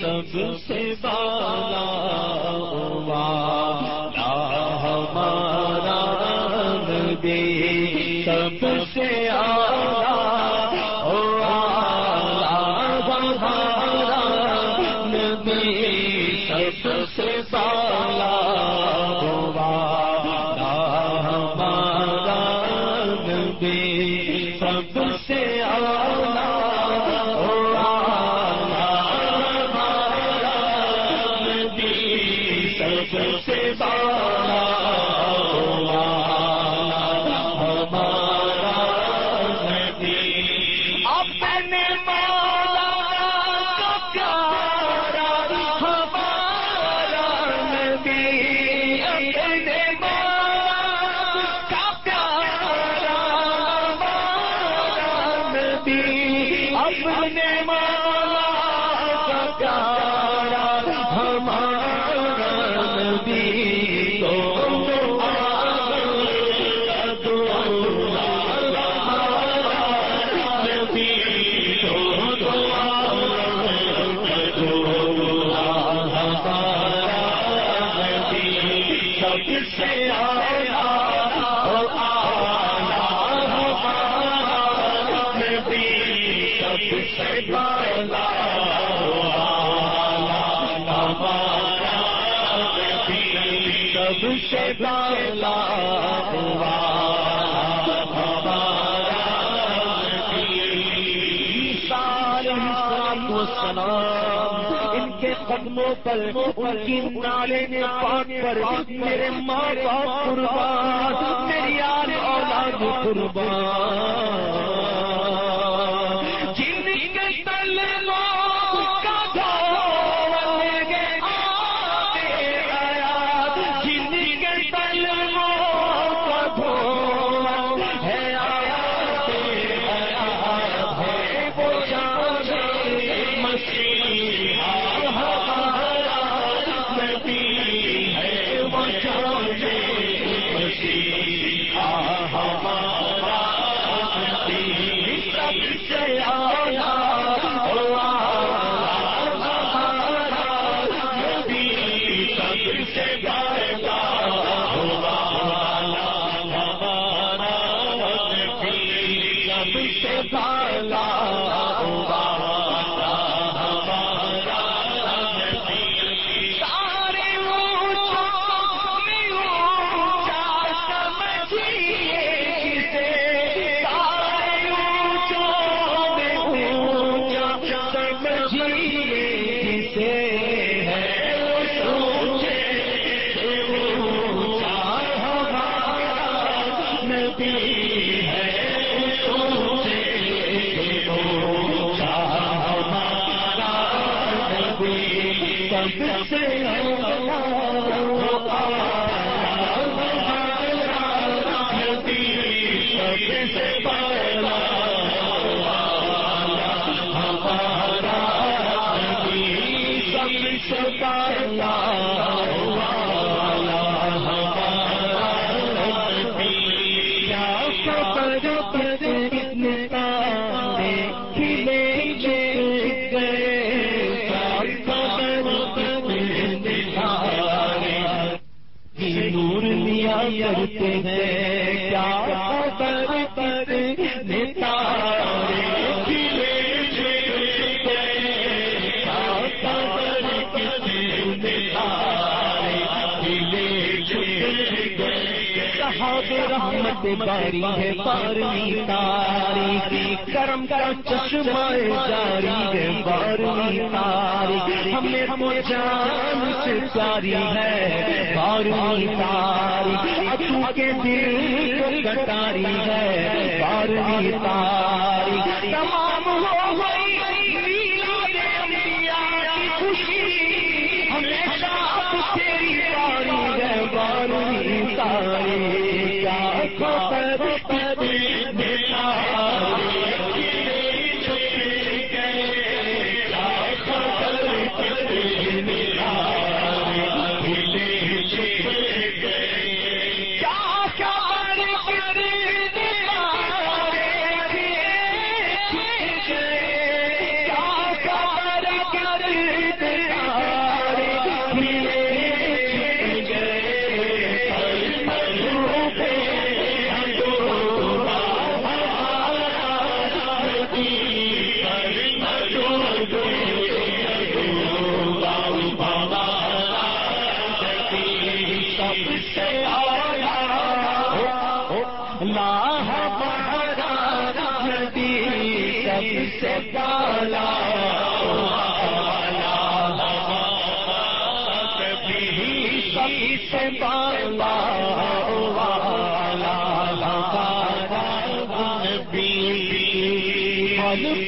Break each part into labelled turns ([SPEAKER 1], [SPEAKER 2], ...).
[SPEAKER 1] سب سے بالا ہمارا نبی سب سے آلہ ہمارا نبی سب سے بالا ان کے قدموں پر ان کی نالے نے پاک پر میرے ماں باپ قربان، میری آل اولاد قربان۔ سے بالا سرکار کرتے ہیں۔ کیا خبر پر نتارے رحمت باری ہے بارہویں تاریخ کرم کا چشمہ جاری ہے بارہویں تاریخ ہمیں تو جان سے پیاری ہے بارہویں تاریخ کے دل کو کٹاری ہے بارہویں تاری تمام ہو والا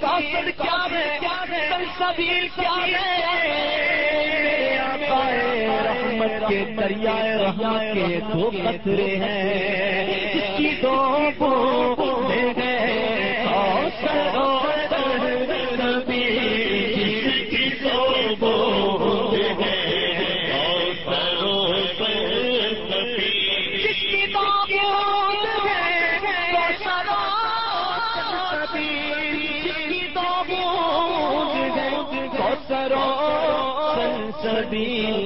[SPEAKER 1] تصویر کیا ہے کیا ہے۔ رحمت کے دریائے رحمت کے دو قطرے ہیں۔ اس کی دو دین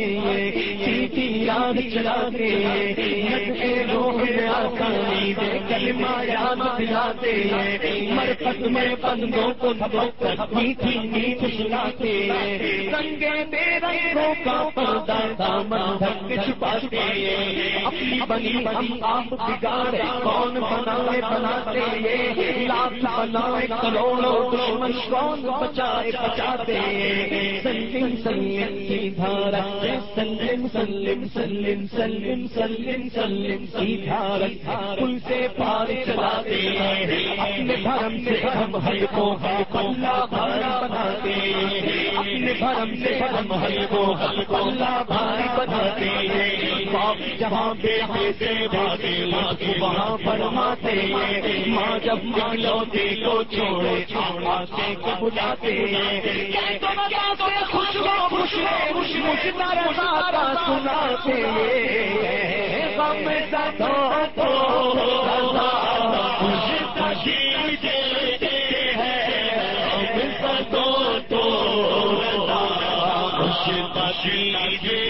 [SPEAKER 1] سکھاتے سیدھی یاد چلا چلاتے روح آسانی دے کلمہ یاد دلاتے مر پت مر پندوں کو میٹھی میٹھ سناتے رنگے بے رنگوں کا پردہ دامن دھک چھپاتے اپنی بنی ہم آپ بگاڑے، کون بنائے بناتے لاکھ بنائے کروڑوں دشمن، کون بچائے بچاتے سلم سلم سیدھا رکھ سلم سلم سلم سلم سلم سلم سیدھا رکھ پل سے پار چلاتے اپنے دھرم سے ہم ہر کو اللہ بھائی بناتے اپنے دھرم سے ہم ہر کو اللہ بھائی بناتے باپ جہاں بیٹے سے بھاگے وہاں فرماتے ماں جب ماں لوٹے تو چھوڑے آتے کو بلاتے خوش خوش خوش خوش سناتے غم زدوں کو کے